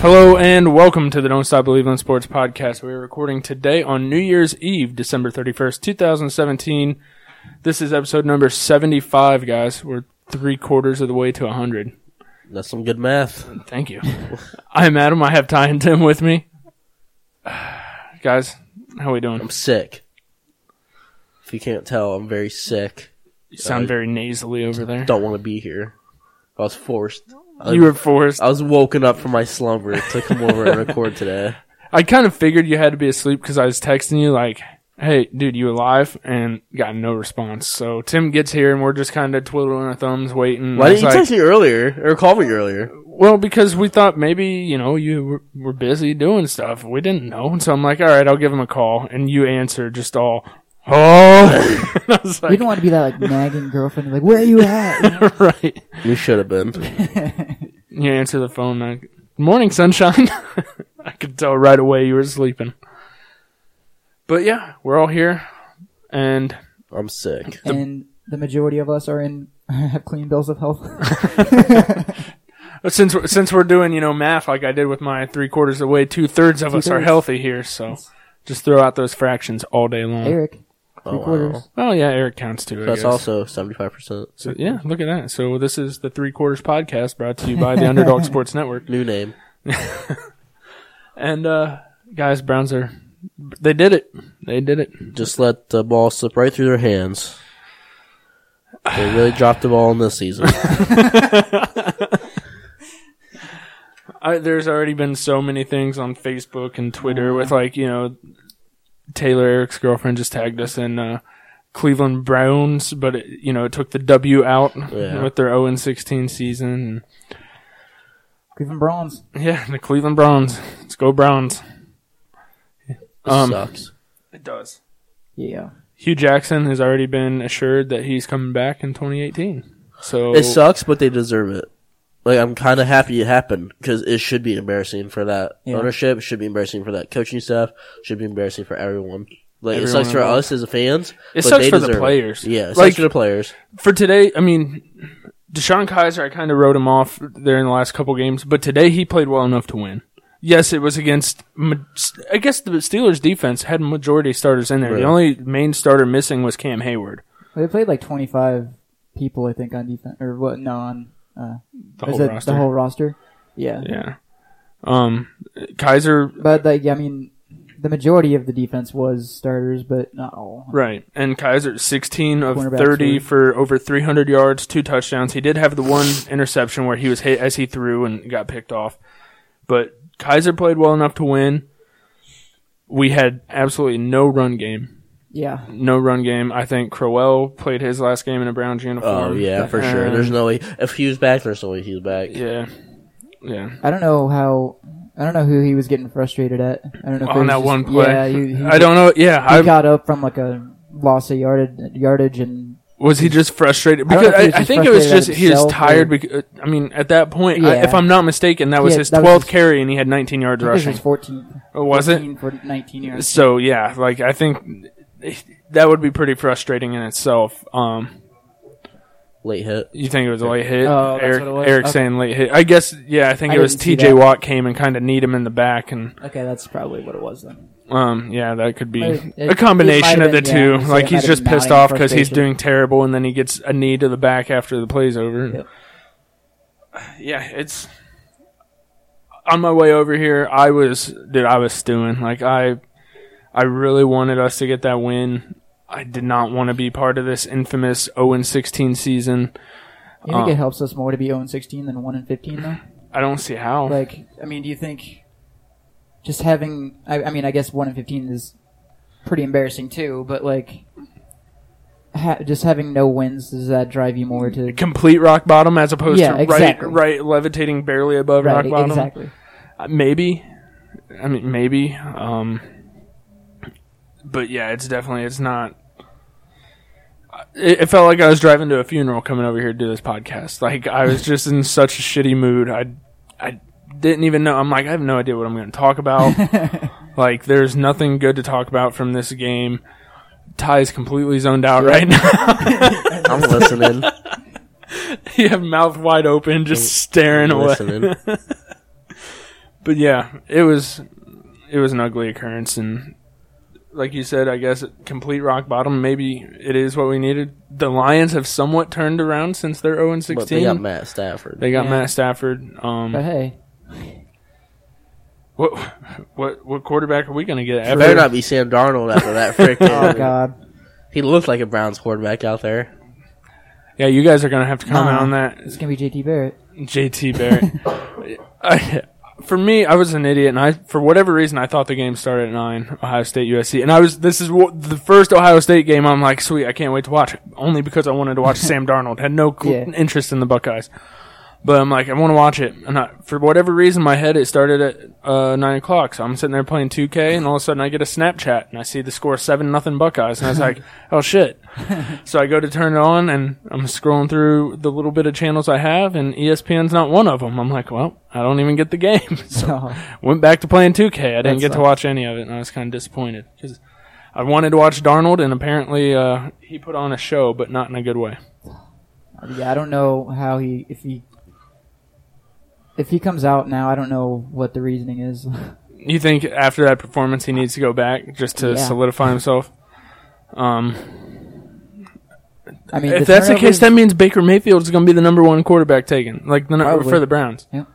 Hello and welcome to the Don't Stop Believing Sports podcast. We are recording today on New Year's Eve, December 31st, 2017. This is episode number 75, guys. We're three quarters of the way to 100. That's some good math. Thank you. I'm Adam. I have Ty and Tim with me. guys, how we doing? I'm sick. If you can't tell, I'm very sick. You sound very nasally over there. Don't want to be here. I was forced. I, You were forced. I was woken up from my slumber to come over and record today. I kind of figured you had to be asleep because I was texting you like, "Hey, dude, you alive?" and got no response. So Tim gets here and we're just kind of twiddling our thumbs, waiting. Why didn't you like, text me earlier or call me earlier? Well, because we thought maybe you know you were, were busy doing stuff. We didn't know, and so I'm like, "All right, I'll give him a call." And you answer just all, "Oh," And we don't want to be that like nagging girlfriend. Like, where are you at? "Right." You should have been. You answer the phone like, "Morning, sunshine." I could tell right away you were sleeping. But yeah, we're all here, and I'm sick. and the majority of us are in have clean bills of health. since we're, since we're doing you know math like I did with my three quarters of the way, two thirds of us are healthy here. So just throw out those fractions all day long. Eric, three Oh, wow. quarters. Oh yeah, Eric counts too. I That's guess. also 75%. So yeah, look at that. So this is the three quarters podcast brought to you by the Underdog Sports Network. New name. And uh guys, Browns are they did it. They did it. Just let the ball slip right through their hands. They really dropped the ball in this season. I, there's already been so many things on Facebook and Twitter with like you know Taylor Eric's girlfriend just tagged us in uh, Cleveland Browns, but it, you know it took the W out Yeah. with their 0 16 season. Cleveland Browns. Yeah, the Cleveland Browns. Let's go Browns. Um, sucks. It does. Yeah. Hue Jackson has already been assured that he's coming back in 2018. So It sucks, but they deserve it. Like I'm kind of happy it happened because it should be embarrassing for that Yeah. ownership. Should be embarrassing for that coaching staff. Should be embarrassing for everyone. Like it sucks for involved. us as a fans. It but sucks they for the deserve it. players. Yeah, it Like- sucks for the players. for today, I mean, DeShone Kizer, I kind of wrote him off there in the last couple games, but today he played well enough to win. Yes, it was against. I guess the Steelers' defense had majority starters in there. Right. The only main starter missing was Cam Heyward. They played like 25 people, I think, on defense or what? No, on uh, The is whole it roster. the whole roster. Yeah. yeah. Um, Kizer, But like, I mean, the majority of the defense was starters, but not all. right, and Kizer, sixteen of thirty were- for over three hundred yards, two touchdowns. He did have the one interception where he was hit as he threw and got picked off, but Kizer played well enough to win. We had absolutely no run game. Yeah. no run game. I think Crowell played his last game in a Browns oh, uniform. Oh yeah, for sure. There's no way if he was back. There's no way he's back. Yeah, yeah. I don't know how. I don't know who he was getting frustrated at. I don't know. if On that just- one play, Yeah. He, he, I don't know. Yeah, He I got up from like a loss of yardage, yardage and was he just frustrated because know if I, he I just think it was just he was tired. or- Because, uh, I mean, at that point, I, if I'm not mistaken, that was Yeah, his that was 12th his- carry, and he had 19 yards I think it was rushing. his 14. Or was it? 14 for 19 yards. So yeah, like I think that would be pretty frustrating in itself. Um, Late hit. you think it was a late hit? Oh, that's Eric, what it was? Eric Okay. saying late hit. I guess yeah. I think I it was T.J. Watt came and kind of kneed him in the back and. Okay, that's probably what it was then. Um, yeah, that could be It- it- a combination of the been, yeah, two. so like he's just pissed off because he's doing terrible, and then he gets a knee to the back after the play's over. Yep. Yeah, it's on my way over here. I was, dude, I was stewing. Like I, I really wanted us to get that win. I did not want to be part of this infamous 0 16 season. You think Uh, it helps us more to be 0 16 than 1 and 15 though? I don't see how. Like, I mean, do you think just having? I, I mean, I guess 1 and 15 is pretty embarrassing too, but like. Ha- just having no wins does that drive you more to Complete rock bottom as opposed Yeah, to exactly. right, right, levitating barely above right rock bottom. exactly Uh, Maybe. I mean, maybe. Um, but yeah, it's definitely it's not. it, it felt like I was driving to a funeral coming over here to do this podcast. Like I was just in such a shitty mood. I I didn't even know. I'm like I have no idea what I'm going to talk about. like there's nothing good to talk about from this game. Ty is completely zoned out right now. I'm listening. you have mouth wide open, just staring I'm away. But yeah, it was it was an ugly occurrence, and like you said, I guess complete rock bottom. Maybe it is what we needed. The Lions have somewhat turned around since they're zero and But they sixteen. got Matt Stafford. They got Yeah. Matt Stafford. But Um, hey, what what what quarterback are we gonna get? It Ever? better not be Sam Darnold after that freaking. oh god, He looked like a Browns quarterback out there. Yeah, you guys are gonna have to comment Nah. on that. it's gonna be JT Barrett. JT Barrett. I, for me, I was an idiot, and I, for whatever reason, I thought the game started at nine, Ohio State USC, and I was. This is the first Ohio State game. I'm like, sweet, I can't wait to watch. Only because I wanted to watch Sam Darnold. Had no cl- Yeah. interest in the Buckeyes, but I'm like, I want to watch it, and I, for whatever reason, my head it started at uh, nine o'clock. So I'm sitting there playing 2K, and all of a sudden I get a Snapchat, and I see the score seven nothing Buckeyes, and I was like, oh shit. So I go to turn it on, and I'm scrolling through the little bit of channels I have, and ESPN's not one of them. I'm like, well, I don't even get the game. So went back to playing 2K. I didn't That get to watch any of it, and I was kind of disappointed because I wanted to watch Darnold, and apparently uh, he put on a show, but not in a good way. yeah, I don't know how he if he if he comes out now. I don't know what the reasoning is. You think after that performance he needs to go back just to Yeah. solidify himself? Um, I mean, if the that's the case, that means Baker Mayfield is going to be the number one quarterback taken, like the Probably. for the Browns. Yep.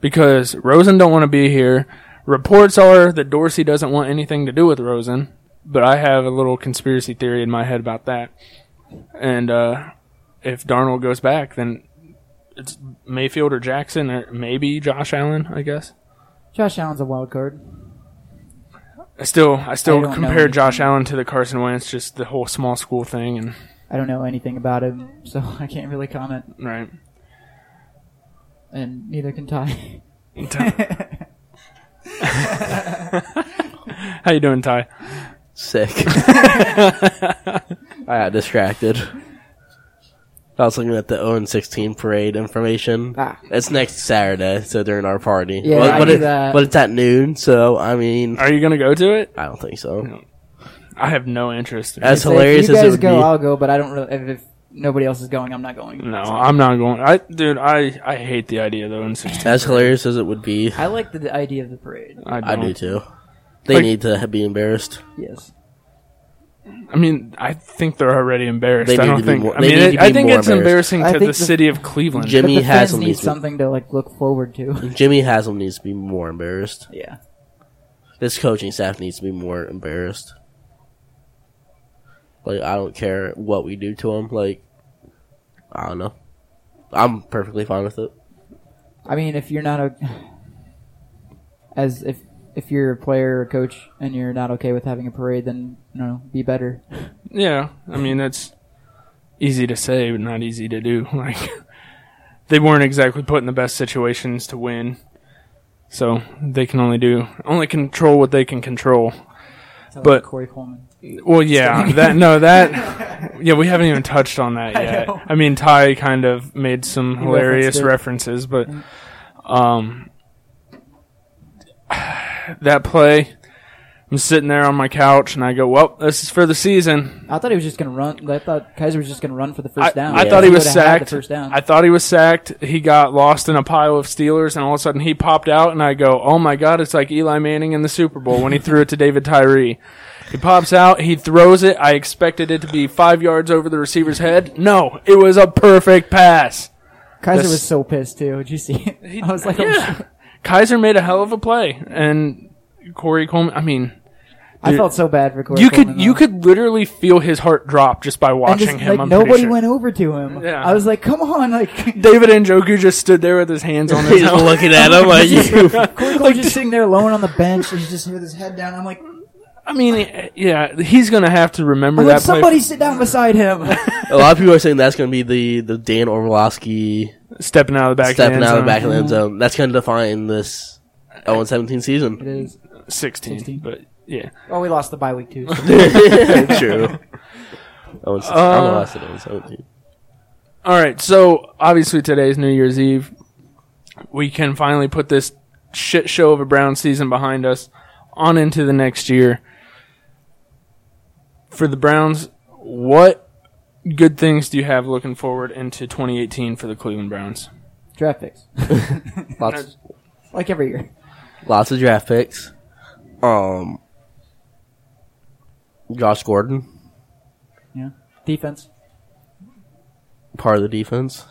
Because Rosen don't want to be here. Reports are that Dorsey doesn't want anything to do with Rosen, but I have a little conspiracy theory in my head about that. And uh, if Darnold goes back, then it's Mayfield or Jackson or maybe Josh Allen. I guess. Josh Allen's a wild card. I still, I I still don't compare Josh. Allen to the Carson Wentz, just the whole small school thing, and I don't know anything about him, so I can't really comment, right. and neither can Ty. Ty. How you doing, Ty? Sick. I got distracted. I was looking at the 0 16 parade information. Ah. It's next Saturday, so during our party. Yeah, but, I but, it- that. but it's at noon, so I mean, Are you gonna go to it? I don't think so. I have no interest. As So hilarious if you as it guys would go, be. I'll go, but I don't really. If, if nobody else is going, I'm not going. no, I'm not going. I, dude, I, I hate the idea though. In 16, As hilarious as it would be, I like the, the idea of the parade. I, I don't. do too. They Like- need to be embarrassed. Yes. I mean, I think they're already embarrassed. They I don't to be think. more- I mean, it, I think it's embarrassing to the the- city of Cleveland. Jimmy but the fans Haslam needs to- something to like look forward to. Jimmy Haslam needs to be more embarrassed. yeah. This coaching staff needs to be more embarrassed. Like I don't care what we do to them. Like I don't know. I'm perfectly fine with it. I mean, if you're not a, as if if you're a player or coach and you're not okay with having a parade, then you know, be better. Yeah, I mean that's easy to say, but not easy to do. Like they weren't exactly put in the best situations to win, so they can only do only control what they can control. But- Corey Coleman. Well, yeah, that no, that yeah, we haven't even touched on that yet. know. I, mean, Ty kind of made some He hilarious references, but um, that play, I'm sitting there on my couch and I go, "Well, this is for the season." I thought he was just gonna run. I thought Kizer was just gonna run for the I, first down. I Yeah. thought he was sacked. The first down. I thought he was sacked. He got lost in a pile of Steelers, and all of a sudden he popped out, and I go, "Oh my God!" It's like Eli Manning in the Super Bowl when he threw it to David Tyree. He pops out, he throws it. I expected it to be five yards over the receiver's head. No, it was a perfect pass. Kizer this- was so pissed too. Did you see it? I was like, oh, yeah. shit. Kizer made a hell of a play, and Corey Coleman. I mean, I felt so bad for Corey. you could Coleman, you though. could literally feel his heart drop just by And watching just, him. like I'm pretty nobody sure. went over to him. Yeah. I was like, come on, like David Njoku just stood there with his hands on his He's helmet. looking at him like you. Corey Coleman just sitting there alone on the bench, and he's just with his head down. I'm like, I mean, yeah, he's gonna have to remember I'm that like play. somebody sit down beside him. A lot of people are saying that's going to be the the Dan Orlovsky stepping out of the back, stepping of the out of the back of the end zone. zone. That's going to define this 0 17 season. is. zone. 16, 16. but yeah. Oh, we lost the bye week too. so- True. Oh, it's, I don't know Uh, last it is. 17. All right, so obviously today is New Year's Eve. We can finally put this shit show of a Brown season behind us, on into the next year. For the Browns, what good things do you have looking forward into 2018 for the Cleveland Browns? Draft picks, Lots, like every year. lots of draft picks. Um, Josh Gordon, Yeah. Defense. part of the defense.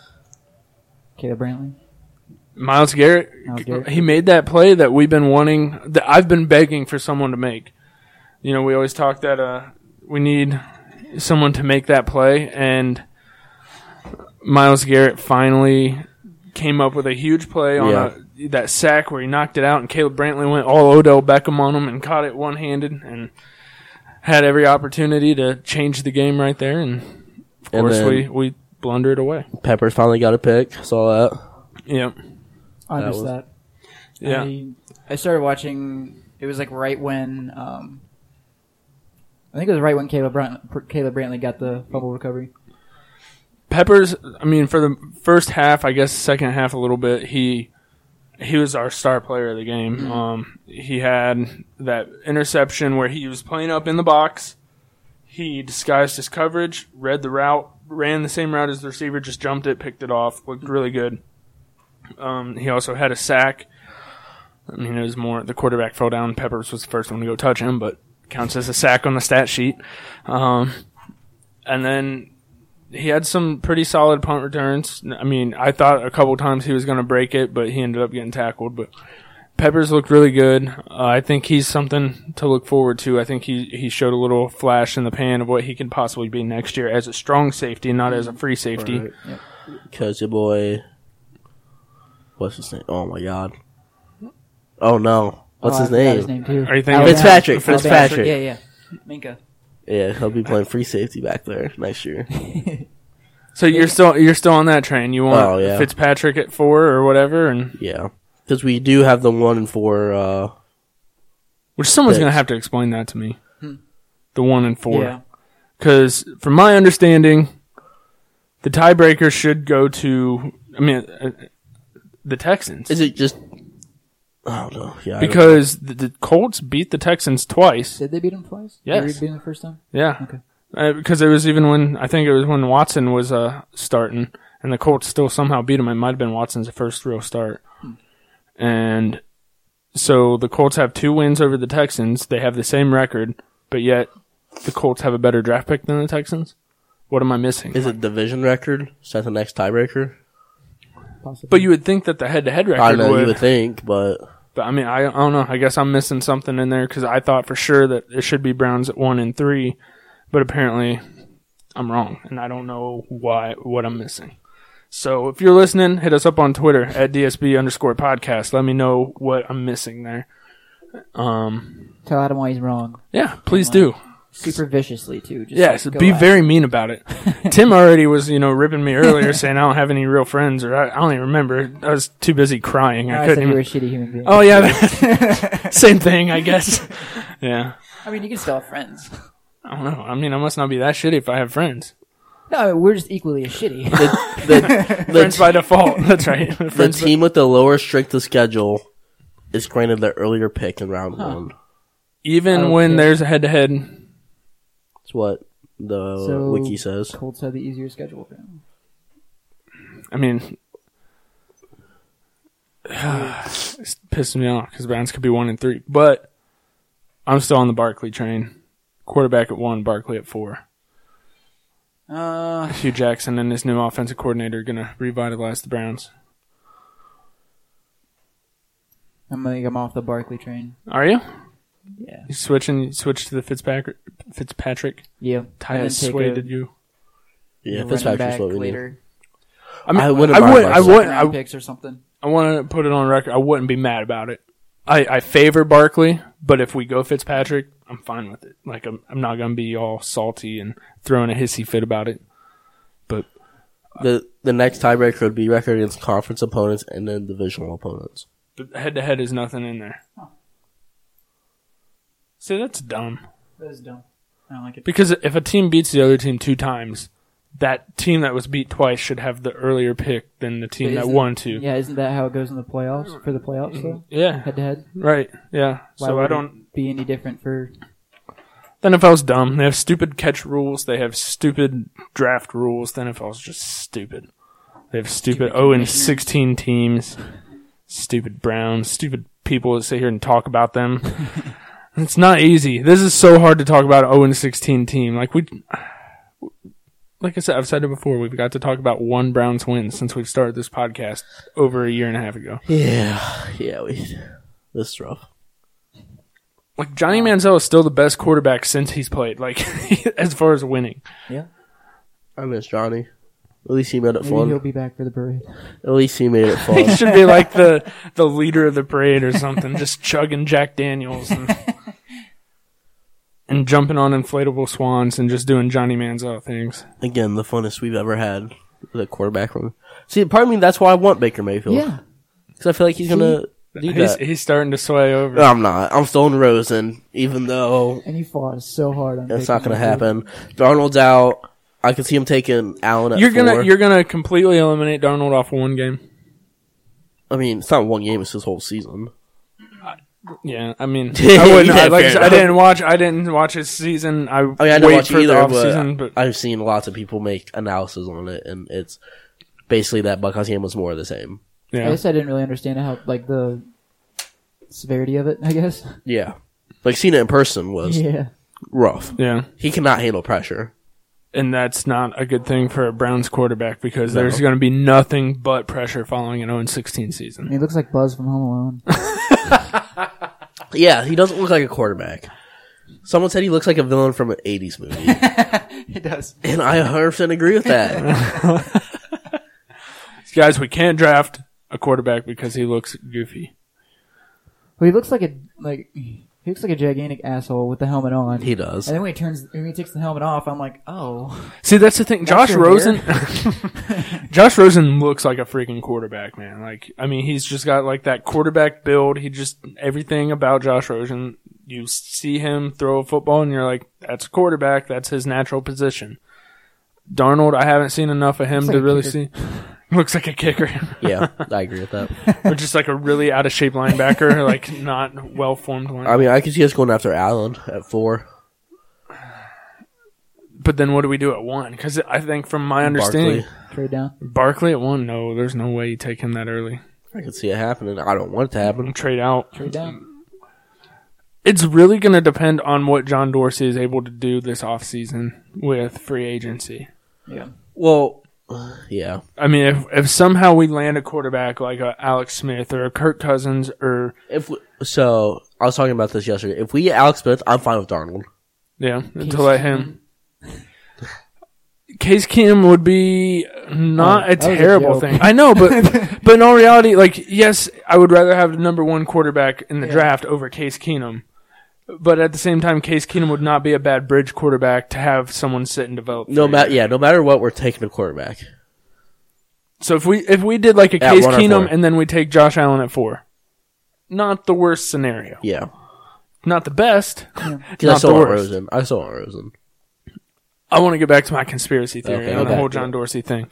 Caleb Brantley. Myles Garrett, Myles Garrett. he made that play that we've been wanting, that I've been begging for someone to make. You know, we always talk that uh, we need someone to make that play, and Myles Garrett finally came up with a huge play on Yeah. a, that sack where he knocked it out, and Caleb Brantley went all Odell Beckham on him and caught it one handed, and had every opportunity to change the game right there, and of And course we we blundered away. Peppers finally got a pick. Saw that. Yeah, I That missed was- that. yeah. I, I started watching. It was like right when. Um, I think it was right when Caleb Brant, Caleb Brantley got the fumble recovery. Peppers, I mean, for the first half, I guess second half a little bit, he he was our star player of the game. Um, he had that interception where he was playing up in the box. He disguised his coverage, read the route, ran the same route as the receiver, just jumped it, picked it off, looked really good. Um, he also had a sack. I mean, it was more the quarterback fell down. Peppers was the first one to go touch him, but counts as a sack on the stat sheet. Um, and then he had some pretty solid punt returns. I mean, I thought a couple times he was going to break it, but he ended up getting tackled. But Peppers looked really good. Uh, I think he's something to look forward to. I think he he showed a little flash in the pan of what he can possibly be next year as a strong safety, not as a free safety. Right. Cause your boy, what's his name? Oh my god. Oh no, what's Oh, his I name? His name too. Are you thinking- Fitzpatrick. Alabama. Fitzpatrick. Yeah, yeah. Minkah. Yeah, he'll be playing free safety back there next year. So you're still you're still on that train. You want Oh, yeah. Fitzpatrick at four or whatever, and Yeah, because we do have the one and four. Uh, which someone's going to have to explain that to me. The one and four. Yeah. Because from my understanding, the tiebreaker should go to. I mean, uh, the Texans. is it just? I don't know. Yeah, I don't because the, the Colts beat the Texans twice. Did they beat them twice? Yes. Did they beat him the first time? Yeah. Okay. Uh, because it was even when I think it was when Watson was uh, starting, and the Colts still somehow beat him. It might have been Watson's first real start, and so the Colts have two wins over the Texans. They have the same record, but yet the Colts have a better draft pick than the Texans. What am I missing? Is it division record? Is that the next tiebreaker? Possibly. but you would think that the head-to-head record I know would. you would think, but But I mean, I, I don't know. I guess I'm missing something in there because I thought for sure that it should be Browns at one and three, but apparently I'm wrong, and I don't know why what I'm missing. So if you're listening, hit us up on Twitter at DSB underscore podcast. Let me know what I'm missing there. Um, Tell Adam why he's wrong. yeah, please do. Super viciously too. Just Yes, like, go be at very mean about it. Tim already was, you know, ripping me earlier, saying I don't have any real friends, or I, I don't even remember. I was too busy crying. it. I I couldn't. said you were a shitty human being. oh yeah, same thing, I guess. Yeah. I mean, you can still have friends. I don't know. I mean, I must not be that shitty if I have friends. No, we're just equally as shitty. the the, Friends by default. That's right. the Friends by- team with the lower strength of schedule is granted the earlier pick in round Huh. one. even when there's a head to head. That's what the So- wiki says. Colts have the easier schedule. for him. I mean, it's pissing me off because Browns could be one and three, but I'm still on the Barkley train. Quarterback at one, Barkley at four. Uh, Hue Jackson and his new offensive coordinator are gonna revitalize the Browns. I'm like I'm off the Barkley train. Are you? Yeah. You switching? You switch to the Fitzpatrick? Fitzpatrick? Yeah. Ty And has take swayed a- you. Yeah, running Fitzpatrick's back what we need. later. I mean, I I, wouldn't would. mind I would. Second round I, picks or something. I want to put it on record. I wouldn't be mad about it. I, I favor Barkley, but if we go Fitzpatrick, I'm fine with it. Like I'm, I'm not gonna be all salty and throwing a hissy fit about it. But The the next tiebreaker would be record against conference opponents and then divisional opponents. head to head is nothing in there. Huh. See, that's dumb. That is dumb. I don't like it. Because if a team beats the other team two times, that team that was beat twice should have the earlier pick than the team that Isn't- won two. Yeah, isn't that how it goes in the playoffs for the playoffs though? Yeah, Head to head. right. Yeah. Why so would I don't. be any different for. The NFL's dumb. They have stupid catch rules. They have stupid draft rules. The NFL's just stupid. They have stupid, Stupid 0 and 16 teams. Stupid Browns. Stupid people that sit here and talk about them. it's not easy. This is so hard to talk about an 0 and 16 team. Like we, like I said, I've said it before. We've got to talk about one Browns win since we've started this podcast over a year and a half ago. Yeah, yeah, we. This is rough. Like Johnny Manziel is still the best quarterback since he's played. Like as far as winning. Yeah. I miss Johnny. At least he made it Maybe fun. he'll be back for the parade. At least he made it He should be like the the leader of the parade or something, just chugging Jack Daniels and, and jumping on inflatable swans and just doing Johnny Manziel things. Again, the funnest we've ever had. The quarterback room. See, part of me that's why I want Baker Mayfield. Yeah. because I feel like he's gonna do He's that. he's starting to sway over. No, I'm not. I'm still in Rosen, even though And he fought so hard on it's not gonna Mayfield. happen. Darnold's out. I can see him taking Allen at You're gonna four. you're gonna completely eliminate Darnold off one game. I mean, it's not one game; it's his whole season. Yeah, I mean, I wouldn't. yeah, I, like I, fair said, I enough. didn't watch. I didn't watch his season. I, I mean, I didn't wait watch for either, the off but, season, but I've seen lots of people make analysis on it, and it's basically that Buckeyes game was more of the same. I guess I didn't really understand how like the severity of it. I guess. Yeah, like seeing it in person was Yeah. rough. yeah. He cannot handle pressure. and that's not a good thing for a Browns quarterback because No. there's going to be nothing but pressure following an 0-16 season. He looks like Buzz from Home Alone. Yeah, he doesn't look like a quarterback. Someone said he looks like a villain from an '80s movie, he does. and I 100% agree with that. Guys, we can't draft a quarterback because he looks goofy. Well, he looks like a like he looks like a gigantic asshole with the helmet on. he does. and then when he turns, when he takes the helmet off, I'm like, oh, See, that's the thing. Josh Rosen, Josh Rosen looks like a freaking quarterback, man. Like, I mean, he's just got like that quarterback build. He just everything about Josh Rosen. You see him throw a football, and you're like, "That's a quarterback. That's his natural position." Darnold, I haven't seen enough of him to really kicker. see. Looks like a kicker, Yeah, I agree with that. or just like a really out of shape linebacker, like not well formed one. I mean, I could see us going after Allen at four. But then, what do we do at one? Because I think, from my understanding, Barkley. trade down. Barkley at one. No, there's no way you take him that early. I could see it happening. I don't want it to happen. Trade out. Trade down. It's really going to depend on what John Dorsey is able to do this offseason with free agency. Yeah. Well, yeah. I mean, if if somehow we land a quarterback like a Alex Smith or a Kirk Cousins or If we, so, I was talking about this yesterday. If we get Alex Smith, I'm fine with Darnold. yeah, Case to let him. Case Keenum would be not Oh, a that was a terrible thing. I know, but but in all reality, like yes, I would rather have the number one quarterback in the Yeah. draft over Case Keenum. But at the same time, Case Keenum would not be a bad bridge quarterback to have someone sit and develop. No matter, yeah, no matter what, we're taking a quarterback. So if we if we did like a At Case one or Keenum four. and then we take Josh Allen at four, not the worst scenario. Yeah. Not the best. I Not still the want worst. Rosen. I still want Rosen. I want to get back to my conspiracy theory Okay, on the okay. whole John Dorsey thing.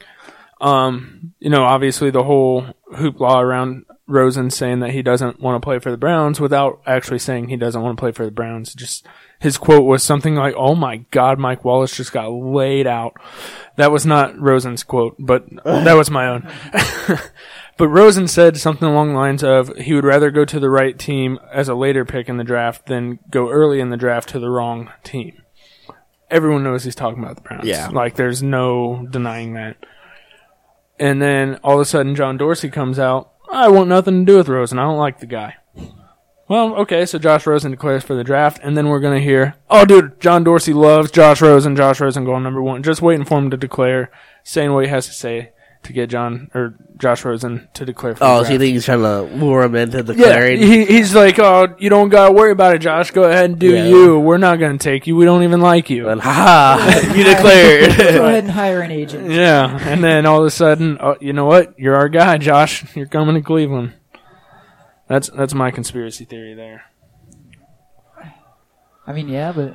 Um, you know, obviously the whole hoopla around Rosen saying that he doesn't want to play for the Browns without actually saying he doesn't want to play for the Browns. Just his quote was something like, "Oh my God, Mike Wallace just got laid out." That was not Rosen's quote, but that was my own. but Rosen said something along the lines of he would rather go to the right team as a later pick in the draft than go early in the draft to the wrong team everyone knows he's talking about the Browns. Yeah. Like there's no denying that. And then all of a sudden John Dorsey comes out, I want nothing to do with Rosen. I don't like the guy. Well, okay, so Josh Rosen declares for the draft, and then we're gonna hear, oh dude, John Dorsey loves Josh Rosen, Josh Rosen going number one. Just waiting for him to declare, saying what he has to say to get John or Josh Rosen to declare for Oh, the so you think he's trying to lure him into Yeah, declaring? he, he's like, oh, you don't gotta worry about it, Josh. Go ahead and do Yeah. you. We're not gonna take you. We don't even like you. and ha, you declared. Go ahead and hire an agent. Yeah, and then all of a sudden, oh, you know what? You're our guy, Josh. You're coming to Cleveland. That's that's my conspiracy theory there. I mean, yeah, but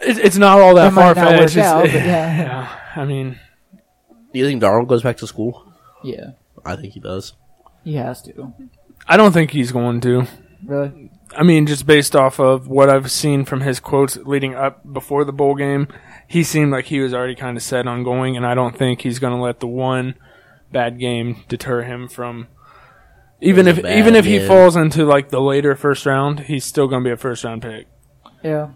It, it's not all that far fetched. yeah. yeah. I mean, Do you think Darnold goes back to school? Yeah, I think he does. he has to. I don't think he's going to. Really? I mean, just based off of what I've seen from his quotes leading up before the bowl game, he seemed like he was already kind of set on going, and I don't think he's going to let the one bad game deter him from. Even if bad even if he game. falls into like the later first round, he's still going to be a first round pick. Yeah.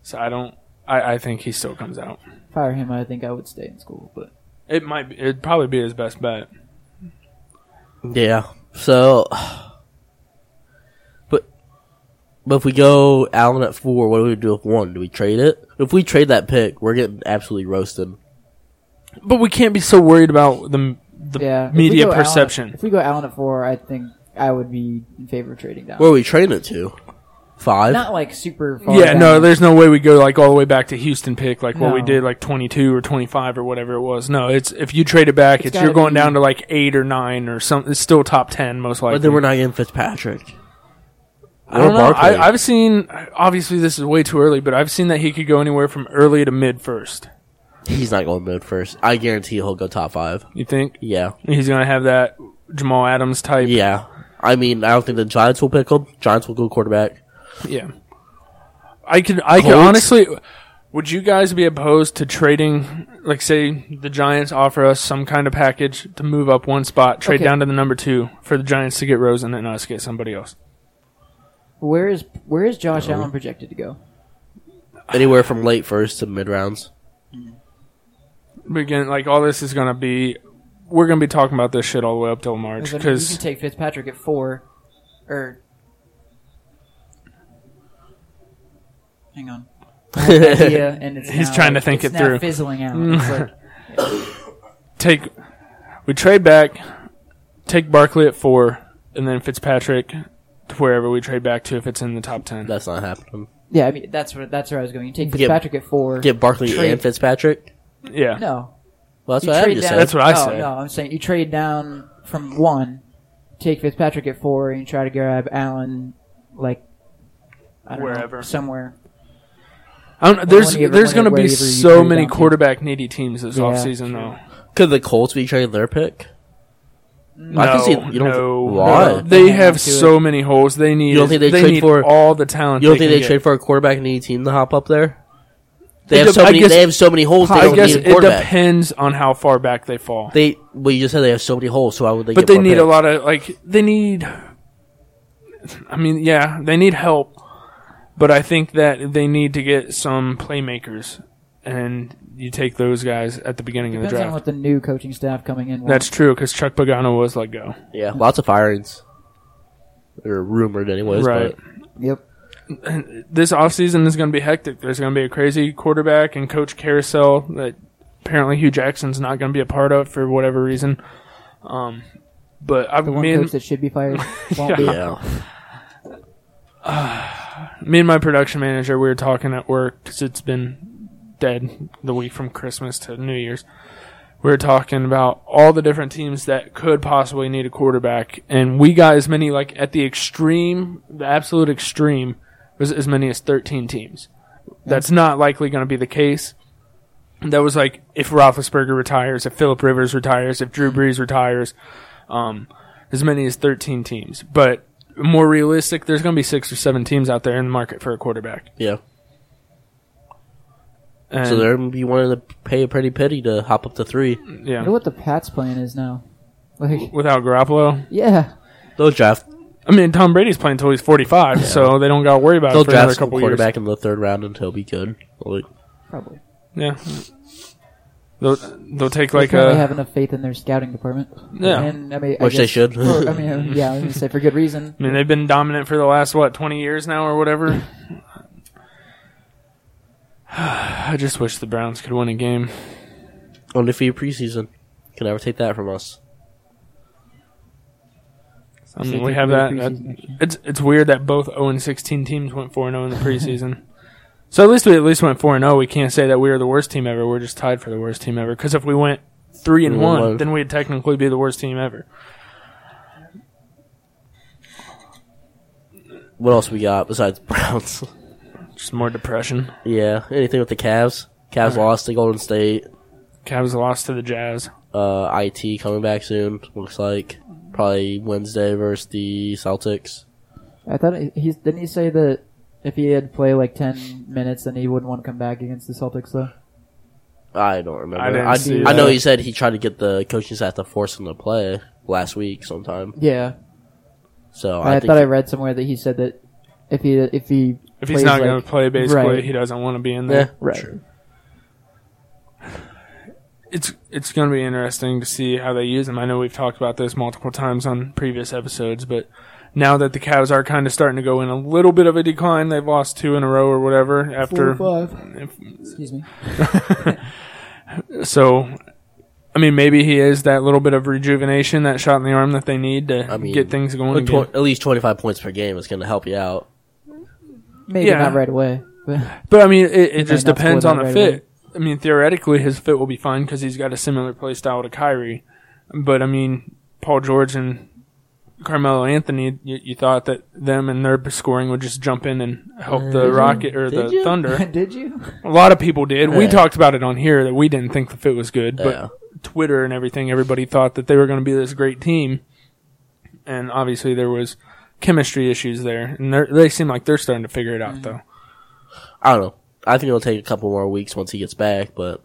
So I don't. I, I think he still comes out. Fire him. I think I would stay in school, but It might. Be, it'd probably be his best bet. Yeah. So, but but if we go Allen at four, what do we do with one? Do we trade it? If we trade that pick, we're getting absolutely roasted. But we can't be so worried about the the yeah. if we media go Allen- perception. if we go Allen at four, I think I would be in favor of trading down. Where are we trading it to? Five. Not like super far. Yeah, no, there's no way we go like all the way back to Houston pick like what we did like 22 or 25 or whatever it was. No, it's if you trade it back, It's it's, you're going be- down to like 8 or 9 or something. It's still top 10 most likely. but then we're not getting Fitzpatrick. I don't Or know. Barkley. I, I've seen obviously this is way too early, but I've seen that he could go anywhere from early to mid first. He's not going mid first. I guarantee he'll go top five. You think Yeah. he's going to have that Jamal Adams type? Yeah. I mean, I don't think the Giants will pick him. Giants will go quarterback. Yeah. I can I could Colts? honestly would you guys be opposed to trading like say the Giants offer us some kind of package to move up one spot, trade Okay. down to the number 2 for the Giants to get Rosen and us get somebody else. Where is where is Josh Allen projected to go? Anywhere from late first to mid rounds. But again, like all this is going to be we're going to be talking about this shit all the way up till March Because I mean, you cuz can take Fitzpatrick at four, or hang on. I idea, and it's He's now, trying to like, think it's it now through. Fizzling out. It's like, take we trade back, take Barkley at 4 and then Fitzpatrick to wherever we trade back to if it's in the top 10. That's not happening. yeah, I mean that's where that's where I was going. You take Get- Fitzpatrick at four. Get Barkley Trade- and Fitzpatrick. yeah. no, Well, that's you what I trade just down. said. That's what I oh, said. No, I'm saying you trade down from one, take Fitzpatrick at four, and you try to grab Allen, like I don't Wherever. know, somewhere. I don't, there's Whenever- there's going to be so many down to. quarterback needy teams this Yeah, offseason, though. Could the Colts be trading their pick? No, I can see- you don't- no, why? no. They Hang have on to so many holes. They need. You don't think they they trade need for- all the talent? You don't think can they get. trade for a quarterback in any team to hop up there? They It have dep- so I many. guess- they have so many holes. They I don't guess need a it quarterback. depends on how far back they fall. They well, you just said they have so many holes. So why would they? but get they more need picks? a lot of like they need. I mean, yeah, they need help, but I think that they need to get some playmakers, and you take those guys at the beginning of the Depends on what the new coaching staff coming in. That's true because Chuck Pagano was let go. Yeah, lots of firings. They're rumored, anyways. Right. But Yep. this offseason is going to be hectic. There's going to be a crazy quarterback and coach carousel that apparently Hue Jackson's not going to be a part of for whatever reason. Um, but I, The one me, coach and, that should be fired won't be. yeah, me and my production manager, we were talking at work because it's been dead the week from Christmas to New Year's. We were talking about all the different teams that could possibly need a quarterback, and we got as many like at the extreme, the absolute extreme, was as many as thirteen teams. That's not likely going to be the case. That was like if Roethlisberger retires, if Philip Rivers retires, if Drew Brees retires, um, as many as thirteen teams. But more realistic, there's going to be six or seven teams out there in the market for a quarterback. yeah. And, So they're gonna be wanting to pay a pretty penny to hop up to three. Yeah. I yeah, wonder what the Pats plan is now. Like, without Garoppolo. yeah, They'll draft. I mean, Tom Brady's playing until he's 45, so they don't got to worry about They'll it for another draft some couple years. quarterback in the third round until be good. Like, probably. Yeah. They'll, they'll take like apparently a have enough faith in their scouting department. Yeah. and I mean, I Which they guess should. for- I mean, uh, yeah, I was gonna say for good reason. I mean, they've been dominant for the last what twenty years now or whatever. I just wish the Browns could win a game. undefeated preseason. Can never take that from us. I mean, we have that. that- it's it's weird that both zero and sixteen teams went four and zero in the preseason. so at least we at least went four and zero. We can't say that we are the worst team ever. We're just tied for the worst team ever. Because if we went three and Three and one, one. then we'd technically be the worst team ever. What else we got besides Browns? Just more depression. Yeah. Anything with the Cavs? Cavs lost to Golden State. Cavs lost to the Jazz. Uh, IT coming back soon. Looks like probably Wednesday versus the Celtics. I thought he he's didn't he say that if he had to play like ten minutes, then he wouldn't want to come back against the Celtics though. I don't remember. I didn't I, see I know that. he said he tried to get the coaching staff to force him to play last week sometime. Yeah, So I, I, think thought I read somewhere that he said that if he if he If he's plays, not going like- to play, basically, right. he doesn't want to be in yeah, there. right, Sure. It's it's going to be interesting to see how they use him. I know we've talked about this multiple times on previous episodes, but now that the Cavs are kind of starting to go in a little bit of a decline, they've lost two in a row or whatever after. excuse me. So, I mean, maybe he is that little bit of rejuvenation, that shot in the arm that they need to I mean, get things going again. tw- at least 25 points per game is going to help you out. Maybe Yeah. not right away, but But I mean, it, it just depends on the right fit. away. I mean, theoretically, his fit will be fine because he's got a similar play style to Kyrie. But I mean, Paul George and Carmelo Anthony, you, you thought that them and their scoring would just jump in and help the mm-hmm. Rocket or the you? Thunder. did you? A lot of people did. We talked about it on here that we didn't think the fit was good, but Yeah. Twitter and everything, everybody thought that they were going to be this great team, and obviously there was chemistry issues there, and they seem like they're starting to figure it out mm-hmm. though. I don't know. I think it'll take a couple more weeks once he gets back, but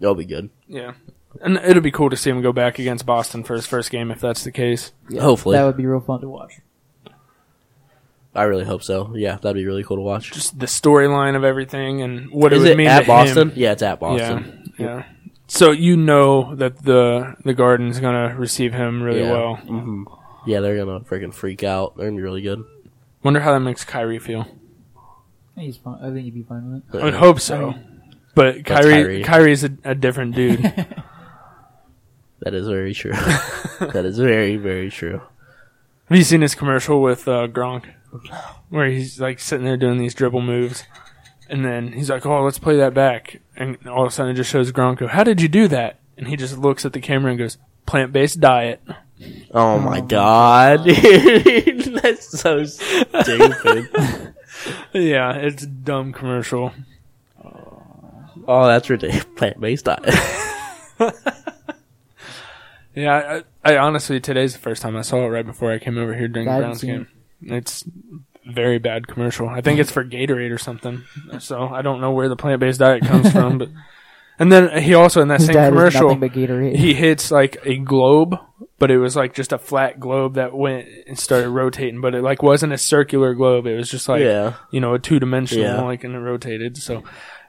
it'll be good. Yeah. And it'll be cool to see him go back against Boston for his first game if that's the case. Hopefully. that would be real fun to watch. I really hope so. Yeah, that'd be really cool to watch. Just the storyline of everything and what it Is would it mean at to Boston? him. Yeah, it's at Boston. Yeah. Yeah. So you know that the the Garden's gonna receive him really Yeah. well. hmm Yeah, they're gonna freaking freak out. They're gonna be really good. Wonder how that makes Kyrie feel. He's fine. I think he'd be fine with it. I would hope so. But Kyrie, Kyrie. Kyrie's a, a different dude. That is very true. that is very, very true. Have you seen this commercial with uh, Gronk, where he's like sitting there doing these dribble moves, and then he's like, "Oh, let's play that back," and all of a sudden it just shows Gronk go, "How did you do that?" And he just looks at the camera and goes, "Plant-based diet." Oh my god. That's so stupid. Yeah, it's a dumb commercial. oh, that's ridiculous. Plant based diet. Yeah, I, I honestly today's the first time I saw it right before I came over here during I the Browns game. It's very bad commercial. I think it's for Gatorade or something. So I don't know where the plant-based diet comes from, but and then he also in that His same commercial nothing but Gatorade. he hits like a globe, but it was like just a flat globe that went and started rotating, but it like wasn't a circular globe. It was just like yeah. you know a two dimensional Yeah. like and it rotated. So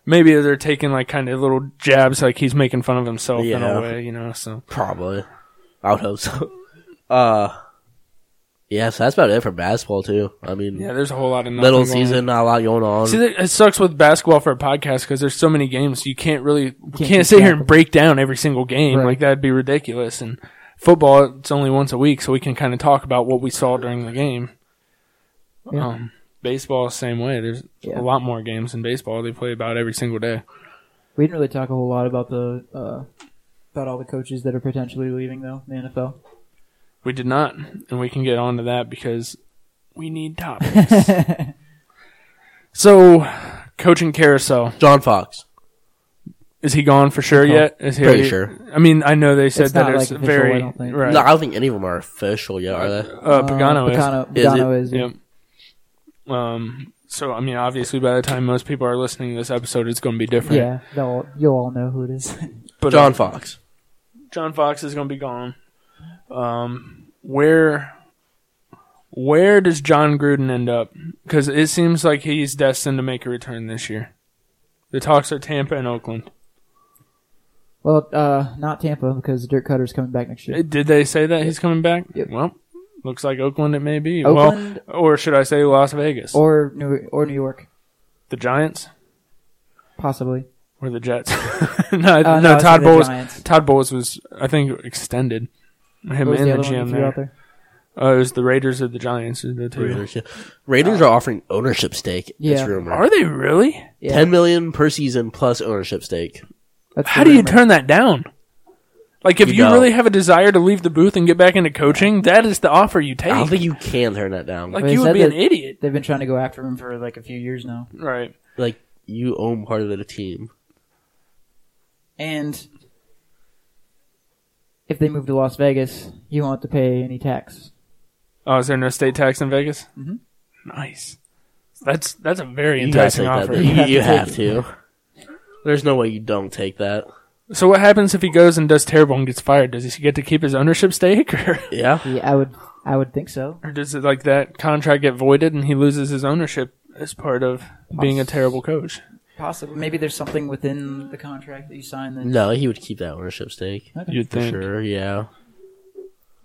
maybe they're taking like kind of little jabs, like he's making fun of himself in a way, you know. So Probably. I would hope so. Uh, yeah, so that's about it for basketball too. I mean, yeah, there's a whole lot of nothing middle on. season, not a lot going on. See, it sucks with basketball for a podcast because there's so many games. You can't really you can't, keep sit here and break down every single game. Right. Like that'd be ridiculous. And football, it's only once a week, so we can kind of talk about what we saw during the game. Yeah. Um, baseball, same way. There's Yeah. a lot more games in baseball. They play about every single day. We didn't really talk a whole lot about the uh, about all the coaches that are potentially leaving though the NFL. We did not, and we can get on to that because we need topics. so, coaching carousel John Fox. is he gone for sure Gone. yet? Is he Pretty already- sure. I mean, I know they said It's that not, it's like, official, very I don't think. right. No, I don't think any of them are official yet, are they? Uh, Pagano is. Pagano, Is Pagano is. Yep. Um. So I mean, obviously, by the time most people are listening to this episode, it's going to be different. Yeah, they'll, you'll all know who it is. But John uh, Fox. John Fox is going to be gone. Um. Where. Where does Jon Gruden end up? Because it seems like he's destined to make a return this year. The talks are Tampa and Oakland. well, uh, not Tampa because the Dirk Koetter's coming back next year. Uh, Did they say that he's coming back? Yep. Well, looks like Oakland. It may be. Oakland well, or should I say Las Vegas? or New or New York, the Giants possibly. Or the Jets? no, Uh, no. it's Todd Bowles. Todd Bowles was, I think, extended. Him What and the the, other GM threw there. there? Uh, it was the Raiders or the Giants. are The two. Raiders, yeah. Raiders are offering ownership stake. It's Yeah. rumored. Are they really? Yeah, Ten million per season plus ownership stake. that's How do you turn that down? Like if You you, don't. really have a desire to leave the booth and get back into coaching, that is the offer you take. I don't think you can turn that down. like But you would be an idiot, They've been trying to go after him for like a few years now. right? like you own part of the team. And if they move to Las Vegas, you won't have to pay any tax. Oh, is there no state tax in Vegas? Mhm. Nice. That's that's a very You enticing offer. that. You You, have to to. There's no way you don't take that. So what happens if he goes and does terrible and gets fired? Does he get to keep his ownership stake, or, Yeah. Yeah, I would, I would think so. or does it like that contract get voided and he loses his ownership as part of being a terrible coach? Possibly, maybe there's something within the contract that you sign that. No, he would keep that ownership stake Okay. You'd for think, sure. Yeah.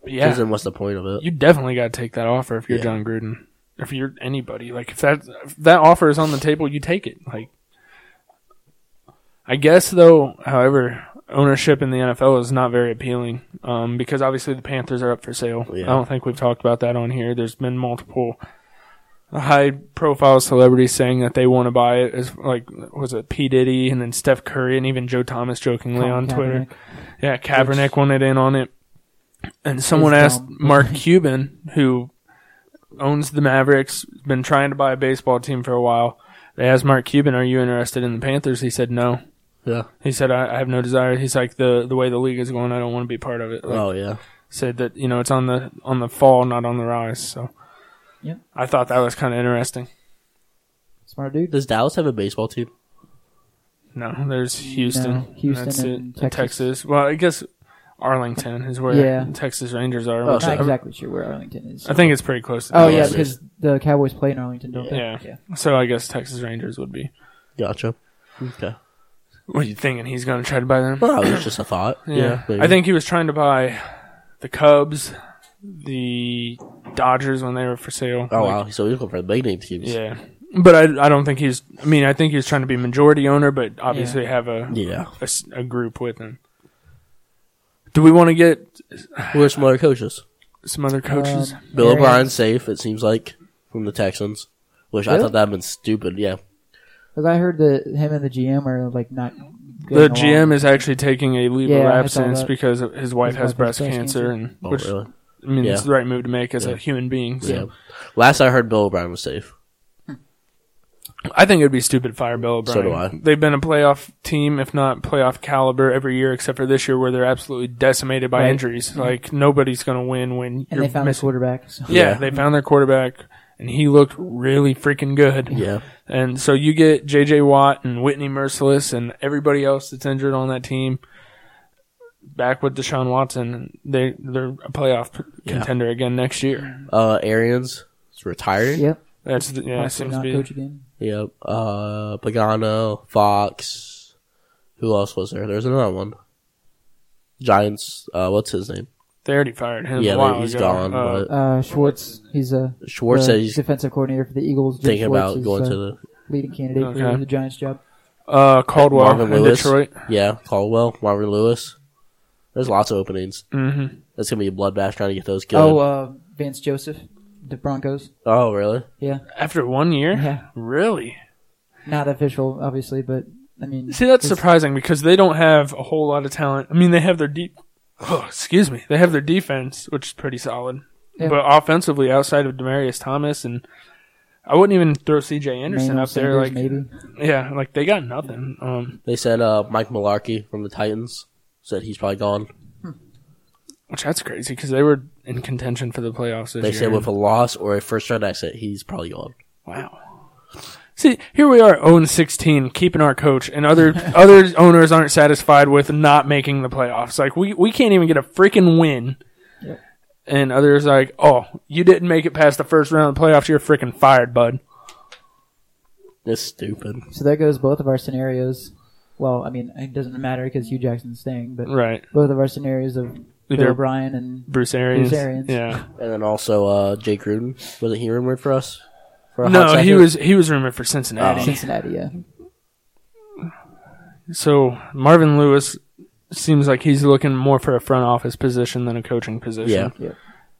yeah. Because then what's the point of it? You definitely got to take that offer if you're Yeah. Jon Gruden. If you're anybody, like if that if that offer is on the table, you take it. Like, I guess though, however, ownership in the NFL is not very appealing um, because obviously the Panthers are up for sale. Yeah. I don't think we've talked about that on here. There's been multiple high-profile celebrities saying that they want to buy it. As like was it P Diddy and then Steph Curry and even Joe Thomas jokingly Colin on Twitter. Yeah, Kaepernick wanted in on it. And someone asked. Mark Cuban, who owns the Mavericks, been trying to buy a baseball team for a while. They asked Mark Cuban, "Are you interested in the Panthers?" He said no. Yeah. He said, "I, I have no desire." He's like, "the the way the league is going, I don't want to be part of it." Like, Oh yeah. Said that you know it's on the on the fall, not on the rise. So, Yep. I thought that was kind of interesting. Smart dude. Does Dallas have a baseball team? No, there's Houston, No, Houston That's and it. Texas. Texas. Well, I guess Arlington is where Yeah. Texas Rangers are. Oh, which so- Not exactly sure where Arlington is. I think it's pretty close. To Oh Dallas. yeah, because the Cowboys play in Arlington, don't they? Yeah. So I guess Texas Rangers would be. Gotcha. Okay. What are you thinking? He's going to try to buy them? Well, it was just a thought. Yeah. Yeah. I think he was trying to buy the Cubs, the Dodgers when they were for sale. Oh Like, wow. So he's going for the big name teams. Yeah. But I, I don't think he's. I mean, I think he was trying to be majority owner, but obviously have a, Yeah. a group with him. Do we want to get Who are some other coaches? some other coaches? Um, Bill Arians. O'Brien's safe. It seems like from the Texans, which I thought that'd been stupid. Yeah. Because I heard that him and the GM are like not. the GM along. is actually taking a leave Yeah, of absence because his wife His has breast breast cancer, cancer. and Oh which really? I mean it's the right move to make as Yeah. a human being. So. Yeah. Last I heard, Bill O'Brien was safe. I think it'd be stupid to fire Bill O'Brien. So do I. They've been a playoff team, if not playoff caliber, every year except for this year, where they're absolutely decimated by Right. injuries. Like nobody's going to win when and you're they found a missing. quarterback. So. Yeah, Yeah. they found their quarterback, and he looked really freaking good. Yeah. And so you get J.J. Watt and Whitney Mercilus and everybody else that's injured on that team back with Deshaun Watson. They they're a playoff p- Yeah. contender again next year. Uh, Arians is retired. Yep. That's the- yeah, Possibly seems to not be. coach again. Yep. Uh, Pagano, Fox. Who else was there? There's another one. Giants. Uh, what's his name? They already fired him. Yeah, a while he's ago. gone, Uh, but- Uh, Schwartz, he's a Schwartz the said he's defensive coordinator for the Eagles. Jim thinking Schwartz about is, going uh, to the leading candidate Okay. for the Giants job. uh, Caldwell Marvin in Lewis. Detroit. yeah Caldwell, Marvin Lewis. There's lots of openings. hmm That's gonna be a bloodbath trying to get those good. Oh, uh, Vance Joseph, the Broncos. Oh, really? Yeah, After one year, yeah, really? not official, obviously, but I mean, See, that's surprising because they don't have a whole lot of talent. I mean, they have their deep. Oh, excuse me. They have their defense, which is pretty solid. Yeah. But offensively, outside of Demaryius Thomas and I wouldn't even throw C.J. Anderson Manuel up there. Sanders, Like, maybe. yeah, like they got nothing. Um, They said uh, Mike Mularkey from the Titans said he's probably gone. which that's crazy because they were in contention for the playoffs this They year. said with a loss or a first round exit, he's probably gone. Wow. See, here we are, 0 16, keeping our coach, and other other owners aren't satisfied with not making the playoffs. Like we we can't even get a freaking win. And others like, oh, you didn't make it past the first round of the playoffs, you're freaking fired, bud. That's stupid. So there goes both of our scenarios. Well, I mean, it doesn't matter because Hue Jackson's staying, but Right. both of our scenarios of Bill Either O'Brien and Bruce Arians. Bruce Arians. Yeah. And then also uh, Jake Gruden wasn't he rumored for us? For No, he was he was rumored for Cincinnati. Oh. Cincinnati. Yeah, So Marvin Lewis seems like he's looking more for a front office position than a coaching position. Yeah. Yep.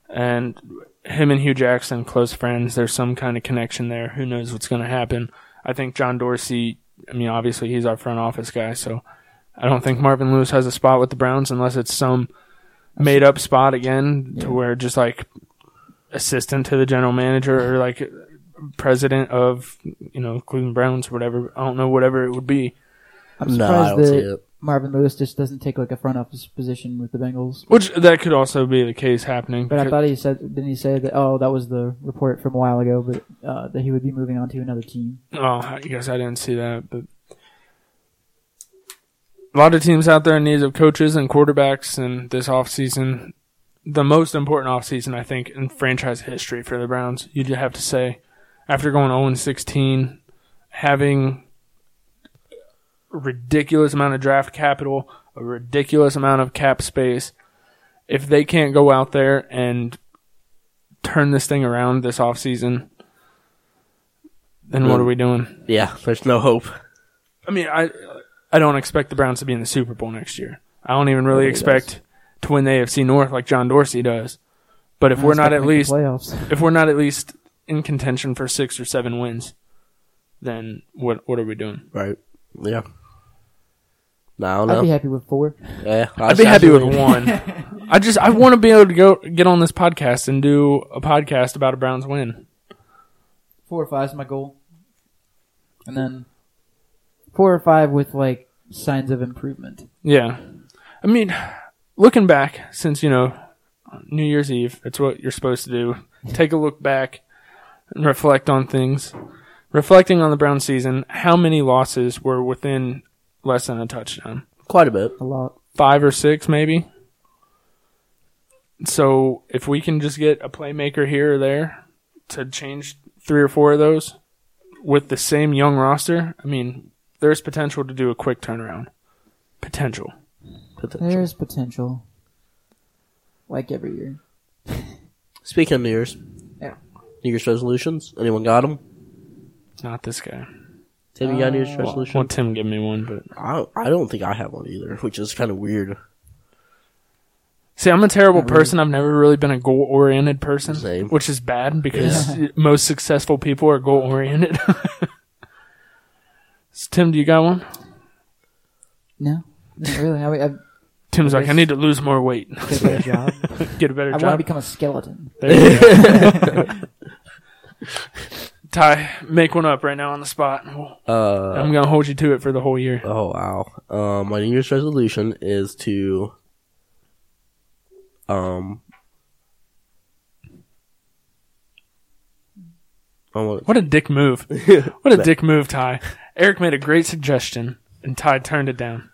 And him and Hue Jackson, close friends. There's some kind of connection there. Who knows what's going to happen? I think John Dorsey. I mean, obviously he's our front office guy, so I don't think Marvin Lewis has a spot with the Browns unless it's some made up spot again Yeah. to where just like assistant to the general manager or like president of you know Cleveland Browns or whatever. I don't know whatever it would be. I'm No, I surprised don't see that it. Marvin Lewis just doesn't take like a front office position with the Bengals. Which that could also be the case happening. But I thought he said, didn't he say that? Oh, that was the report from a while ago, but uh, that he would be moving on to another team. Oh, I guess I didn't see that, but a lot of teams out there in need of coaches and quarterbacks and this offseason, the most important offseason I think in franchise history for the Browns, you'd have to say. After going 0 16, having ridiculous amount of draft capital, a ridiculous amount of cap space, if they can't go out there and turn this thing around this offseason, then what Mm. are we doing? Yeah, there's no hope. I mean, I I don't expect the Browns to be in the Super Bowl next year. I don't even really Nobody expect to win the AFC North like John Dorsey does. But if I we're not at to make the least playoffs, if we're not at least in contention for six or seven wins, then what what are we doing? Right. Yeah. No, I don't I'd be happy with four. yeah, I'd be happy with one. I just I want to be able to go get on this podcast and do a podcast about a Browns win. Four or five is my goal, and then four or five with like signs of improvement. Yeah. I mean, looking back since, you know, New Year's Eve, that's what you're supposed to do. Take a look back and reflect on things. Reflecting on the Brown season, how many losses were within less than a touchdown? Quite a bit. A lot. Five or six, maybe? So if we can just get a playmaker here or there to change three or four of those with the same young roster, I mean, there's potential to do a quick turnaround. Potential. Potential. There's potential. Like every year. Speaking of New Year's, Yeah. New Year's resolutions. Anyone got them? Not this guy. Tim, you got a New Year's Well, resolution? well, Tim give me one, but I I don't think I have one either, which is kind of weird. see, I'm a terrible really. person. I've never really been a goal oriented person, Same. which is bad because most successful people are goal oriented. Tim, do you got one? No, not really. I, I Tim's like, I need to lose more weight, get a better job. get a better I want to job. become a skeleton. There you go. Ty, make one up right now on the spot. Uh, I'm gonna hold you to it for the whole year. oh wow. Um, my New Year's resolution is to um. I What a dick move! What a dick move, Ty. Eric made a great suggestion, and Ty turned it down.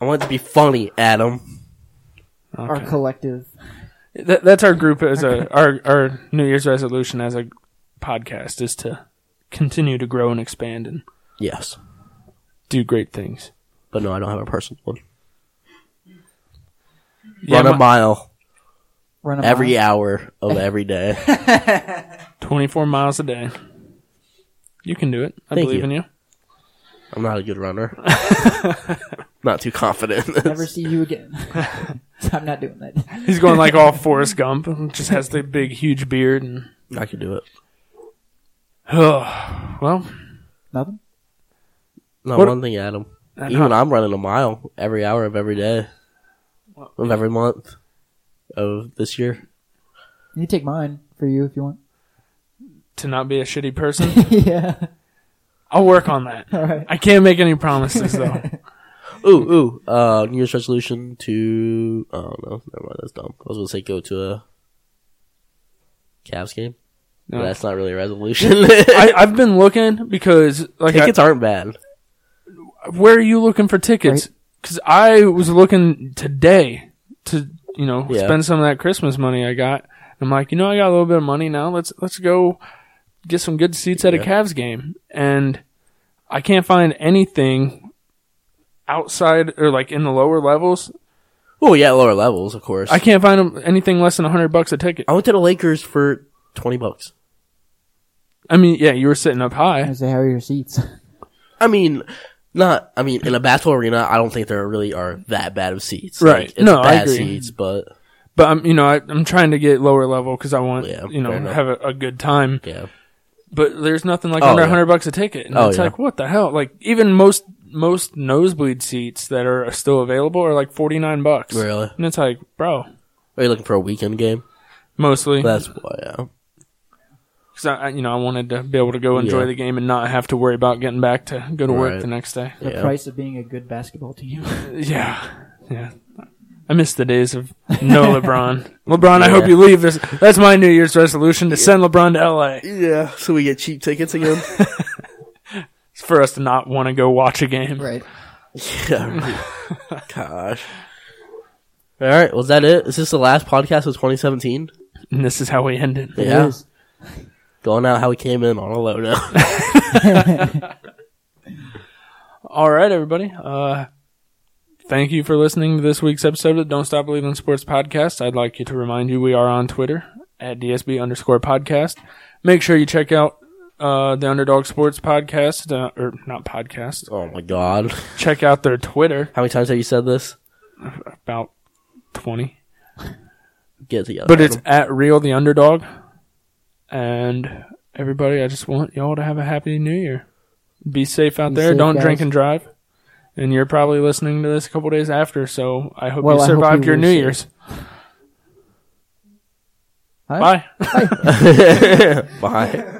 I want it to be funny, Adam. Our collective. That, that's our group as a our our New Year's resolution as a podcast is to continue to grow and expand and Yes, do great things. but no, I don't have a personal one. Yeah, Run a my- mile Run a every mile. hour of every day. 24 miles a day. You can do it. I Thank believe you. in you. I'm not a good runner. not too confident. in this. Never see you again. I'm not doing that. He's going like all Forrest Gump. and Just has the big, huge beard and. I could do it. Oh, well, Nothing. No, What- one thing, Adam. and Even how- I'm running a mile every hour of every day of every month of this year. You take mine for you if you want. to not be a shitty person. yeah. I'll work on that. All right. I can't make any promises though. Ooh, ooh. Uh, New Year's resolution to. Oh no, never mind. That's dumb. I was gonna say go to a Cavs game. But No. that's not really a resolution. I, I've been looking because like I, Tickets aren't bad. where are you looking for tickets? Because I was looking today to you know Yeah. spend some of that Christmas money I got. I'm like, you know, I got a little bit of money now. Let's let's go get some good seats at a Yeah. Cavs game, and I can't find anything outside or like in the lower levels. Oh yeah, lower levels, of course. I can't find 'em- anything less than hundred bucks a ticket. I went to the Lakers for twenty bucks. I mean, yeah, you were sitting up high. I say, how are your seats? I mean, not. I mean, in a basketball arena, I don't think there really are that bad of seats. Right. Like, it's No, I bad agree. seats, but But I'm, you know, I, I'm trying to get lower level because I want, Yeah, you know, fair enough. have a, a good time. yeah. But there's nothing like Oh, under a yeah. hundred bucks a ticket, and Oh, it's yeah. like, what the hell? Like even most most nosebleed seats that are still available are like forty nine bucks. Really? And it's like, bro, Are you looking for a weekend game? mostly That's why. Yeah. Because I, I- you know, I wanted to be able to go enjoy Yeah. the game and not have to worry about getting back to go to work Right. the next day. The Yeah. price of being a good basketball team. Yeah, yeah. I miss the days of no LeBron. LeBron, I hope you leave. This. That's my New Year's resolution to send LeBron to LA. Yeah. So we get cheap tickets again. It's for us to not want to go watch a game. right. yeah. Gosh. All right. Was that it? Is this the last podcast of 2017? And this is how we end it. It Yeah. is. Going out how we came in on a low note. All right, everybody. Uh, thank you for listening to this week's episode of Don't Stop Believing Sports podcast. I'd like you to remind you we are on Twitter at DSB underscore podcast. Make sure you check out uh, the Underdog Sports podcast, uh, or not podcast. oh my god. Check out their Twitter, How many times have you said this? about 20. Get together. But it's at Real the Underdog. And everybody, I just want y'all to have a happy new year. Be safe out Be there. safe, Don't guys. drink and drive. And you're probably listening to this a couple days after, so I hope Well, you I hope survived you your New safe. Year's. Hi. Bye. Bye.